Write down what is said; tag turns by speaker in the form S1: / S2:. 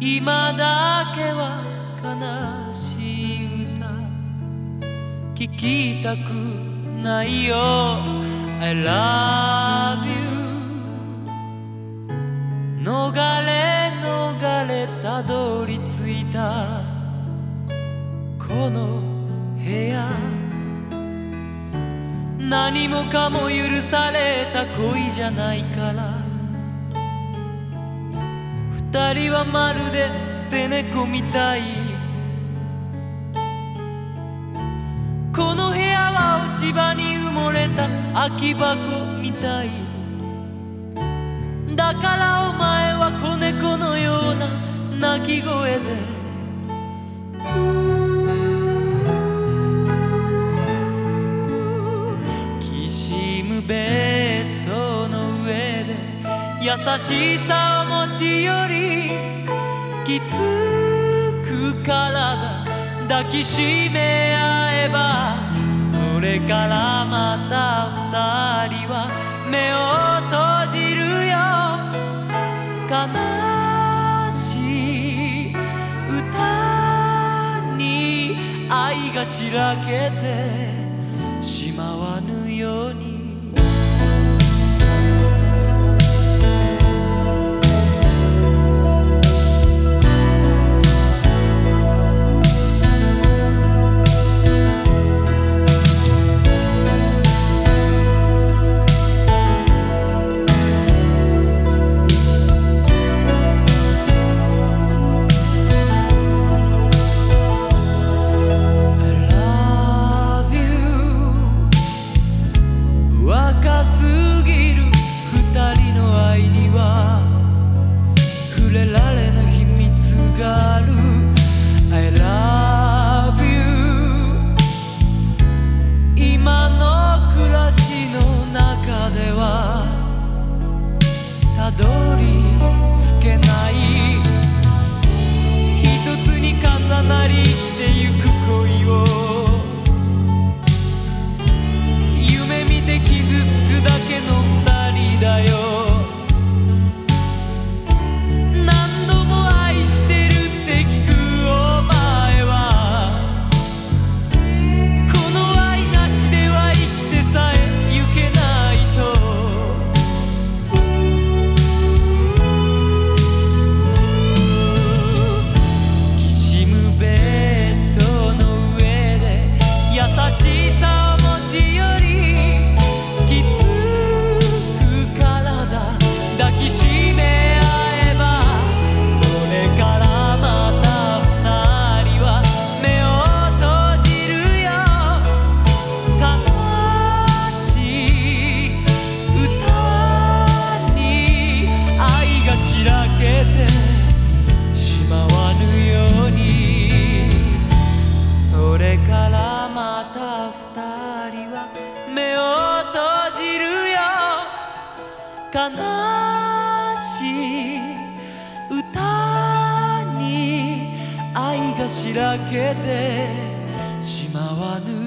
S1: 今だけは悲しい歌聞きたくないよ。I love you 逃れ逃れたどり着いたこの部屋。何もかも許された恋じゃないから。二人はまるで捨て猫みたい。この部屋は落ち葉に埋もれた空き箱みたい。だからお前は子猫のような鳴き声で。きしむベッドの上で優しさをち寄りきつく体抱きしめ合えばそれからまた二人は。目を閉じるよ。悲しい歌に愛がしらけてしまわぬように。悲しい歌に愛がしらけてしまわぬ